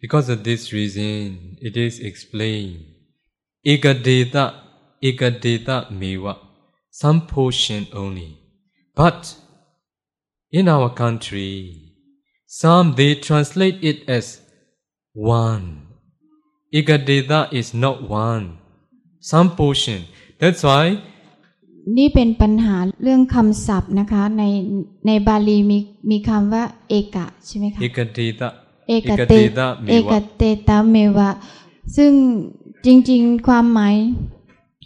Because of this reason, it is explained. Ekadeta, ekadeta meva, some portion only. But in our country, some they translate it as one. Ekadeta is not one, some portion. That's why นี่เป็นปัญหาเรื่องคำศัพท์นะคะ ในในบาลีมีมีคำว่า เอกะใช่ไหมคะ ekadeta, เอกเต ekadeta เอก meva. เตตาเมวะ ซึ่งจริงๆ ความหมาย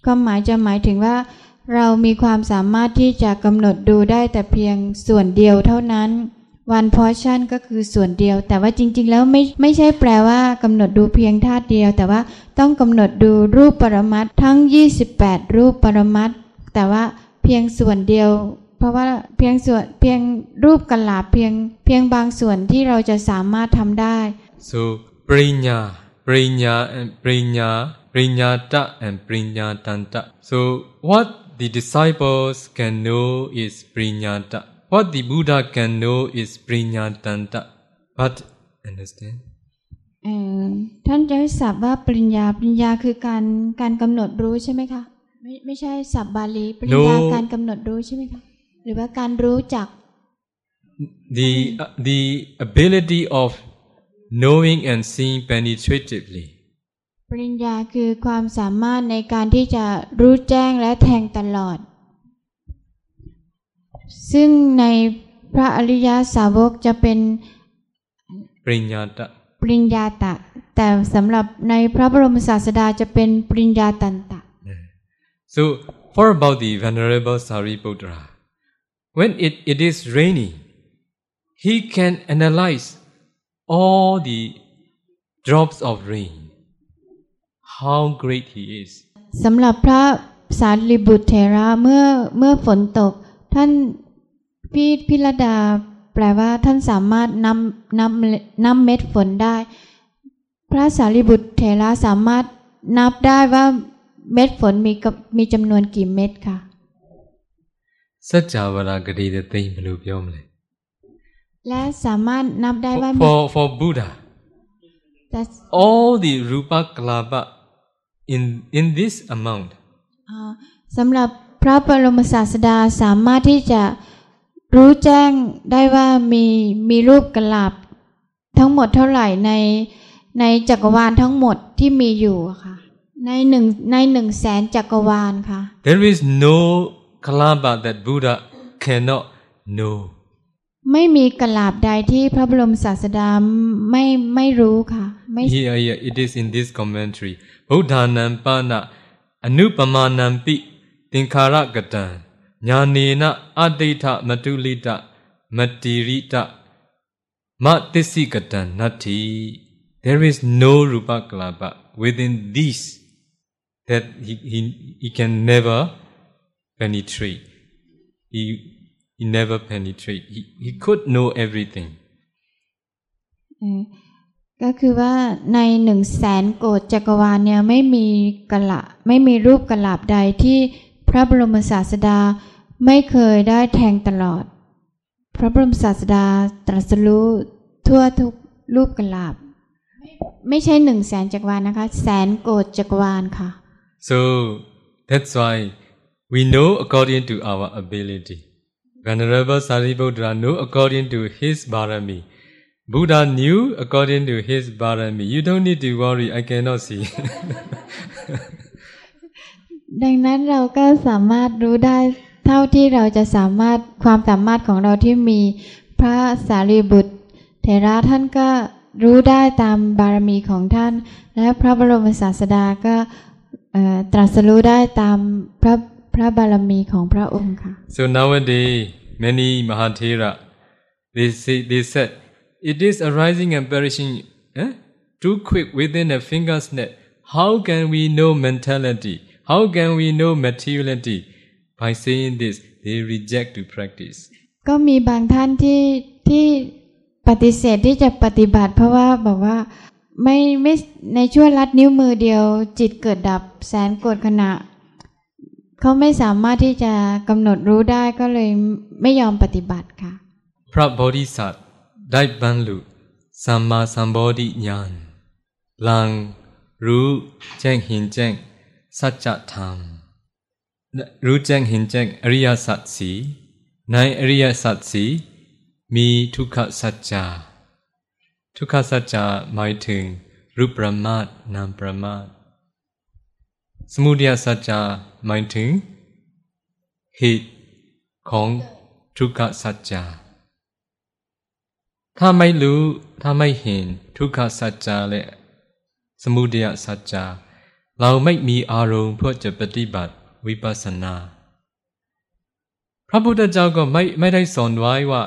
ความหมายจะหมายถึงว่า เรามีความสามารถที่จะกำหนดดูได้แต่เพียงส่วนเดียวเท่านั้น one portion ก็คือส่วนเดียว แต่ว่าจริง ๆ แล้วไม่ไม่ใช่แปลว่ากำหนดดูเพียงธาตุเดียว แต่ว่าต้องกำหนดดูรูปปรมัตถ์ทั้ง 28 รูปปรมัตถ์แต่ว่าเพียงส่วนเดียว เพราะว่าเพียงส่วนเพียงรูปกลาบเพียงเพียงบางส่วนที่เราจะสามารถทำได้ So prinya, prinya and prinya, prinyata and prinyatanta. So what the disciples can know is prinyata. What the Buddha can know is prinyatanta. But understand? เอ่อท่านจะให้ศัพท์ว่าปริญญาปริญญาคือการการกำหนดรู้ใช่ไหมคะ ไม่ไม่ใช่ศัพท์บาลีปริญญา No การกำหนดรู้ใช่ไหมคะ หรือว่าการรู้จัก The uh, the ability of knowing and seeing penetratively. ปริญญาคือความสามารถในการที่จะรู้แจ้งและแทงตลอด ซึ่งในพระอริยสาวกจะเป็น Prinyata. ปริญญาตะ แต่สำหรับในพระบรมศาสดาจะเป็นปริญญาตันตะ So, for about the Venerable Sariputta, when it, it is raining, he can analyze all the drops of rain. How great he is. สำหรับพระสารีบุตรเถระเมื่อเมื่อฝนตก ท่านพี่พิรดาแปลว่าท่านสามารถนำนำนำเม็ดฝนได้ พระสารีบุตรเถระสามารถนับได้ว่าเม็ดฝนมีกมีจำนวนกี่เม็ดค่ะ Sajjavara Gadida Thing Malu Pyomle. และสามารถนับได้ว่า For, for, for Buddha, แต่ all the Rupa Kalapa in, in this amount, อ่าสำหรับพระบรมศาสดาสามารถที่จะรู้แจ้งได้ว่ามีมีรูปกลาบทั้งหมดเท่าไหร่ในในจักรวาลทั้งหมดที่มีอยู่อะค่ะในหนึ่งในหนึ่งแสนจักรวาลค่ะ there is no Kalapa that Buddha cannot know. ไม่มีกลาบใดที่พระบรมศาสดาไม่ไม่รู้ค่ะไม่ Here, here, it is in this commentary. Buddhanam pana anupamanampi tinkhara gatan jnanena aditha matulita matirita matissi gatan nati. There is no rupa kalapa within these that he, he, he can never penetrate. He, he never penetrate. He, he could know everything. เอ่อก็คือว่าในหนึ่งแสนโกฏจักรวาลเนี่ยไม่มีกละไม่มีรูปกลาบใดที่พระบรมศาสดาไม่เคยได้แทงตลอด พระบรมศาสดาตรัสรู้ทั่วทุกรูปกลาบ ไม่ใช่หนึ่งแสนจักรวาลนะคะ แสนโกฏจักรวาลค่ะ So that's why we know according to our ability. Venerable Sariputta knew according to his barami. Buddha knew according to his barami. You don't need to worry, I cannot see. ดังนั้นเราก็สามารถรู้ได้เท่าที่เราจะสามารถความสามารถของเราที่มีพระสารีบุตรเถระท่านก็รู้ได้ตามบารมีของท่าน และพระบรมศาสดาก็ตรัสรู้ได้ตามพระ พระบารมีของพระองค์ค่ะ so nowadays, many Mahathera, they say, they said, it is arising and perishing eh? too quick within a finger's snap. How can we know mentality? How can we know materiality? By saying this, they reject to practice. ก็มีบางท่านที่ที่ปฏิเสธที่จะปฏิบัติ เพราะว่าบอกว่าไม่ไม่ในช่วงลัดนิ้วมือเดียว จิตเกิดดับแสนโกดขณะ เขาไม่สามารถที่จะกำหนดรู้ได้ก็เลยไม่ยอมปฏิบัติค่ะ พระโพธิสัตว์ได้บรรลุสัมมาสัมโพธิญาณลังรู้แจ้งเห็นแจ้งสัจธรรม รู้แจ้งเห็นแจ้งอริยสัจสีในอริยสัจสีมีทุกขสัจจา ทุกขสัจจะหมายถึงรูปประมาทนามประมาท สมุทัยสัจจะหมายถึงเหตุของทุกขสัจจะถ้าไม่รู้ถ้าไม่เห็นทุกขสัจจะและสมุทัยสัจจะเราไม่มีอารมณ์เพื่อจะปฏิบัติวิปัสสนา พระพุทธเจ้าก็ไม่ไม่ได้สอนไว้ว่า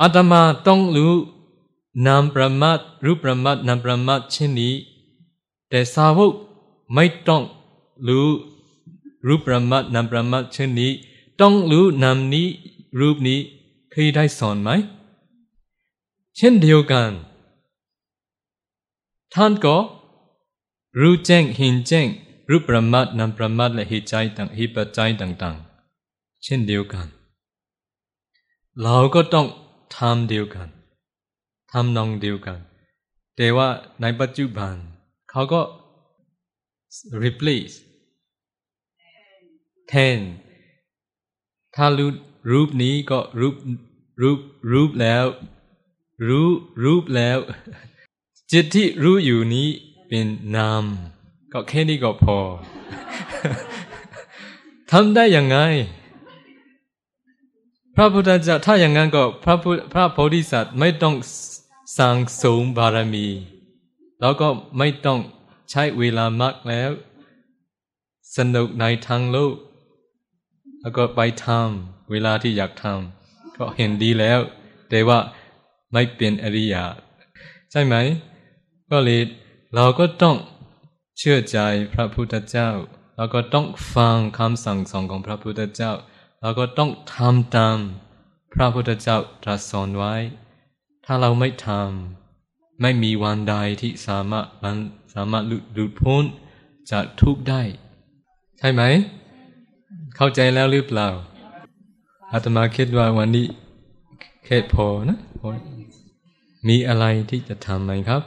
อาตมาต้องรู้นามประมาทรูปประมาทนามประมาทเช่นนี้ แต่สาวก ไม่ต้องรู้รูปประมาทนามประมาทเช่นนี้ ต้องรู้นามนี้ รูปนี้เคยได้สอนไหม เช่นเดียวกัน ท่านก็รู้แจ้งเห็นแจ้งรูปประมาทนามประมาทและเหตุใจต่างเหตุปัจจัยต่าง ๆ เช่นเดียวกัน เราก็ต้องทำเดียวกันทำนองเดียวกัน แต่ว่าในปัจจุบัน เขาก็ replace แทนถ้ารูปรูปนี้ก็รูปรูปรูปแล้ว รู้รูปแล้ว จิตที่รู้อยู่นี้เป็นนาม ก็แค่นี้ก็พอทำได้ยังไง พระพุทธเจ้าถ้าอย่างนั้นก็พระพุทธพระโพธิสัตว์ไม่ต้องสั่งสมบารมี แล้วก็ไม่ต้อง ใช้เวลามากแล้ว สนุกในทางโลก แล้วก็ไปทำเวลาที่อยากทำก็เห็นดีแล้ว แต่ว่าไม่เป็นอริยะใช่ไหม ก็เลยเราก็ต้องเชื่อใจพระพุทธเจ้า เราก็ต้องฟังคำสั่งสอนของพระพุทธเจ้า เราก็ต้องทำตาม พระพุทธเจ้าตรัสสอนไว้ ถ้าเราไม่ทำ ไม่มีวันใดที่สามารถมันสามารถหลุดพ้นจากทุกข์ได้ ใช่ไหม เข้าใจแล้วหรือเปล่าอาตมาคิดว่าวันนี้แค่พอนะ มีอะไรที่จะทำไหมครับ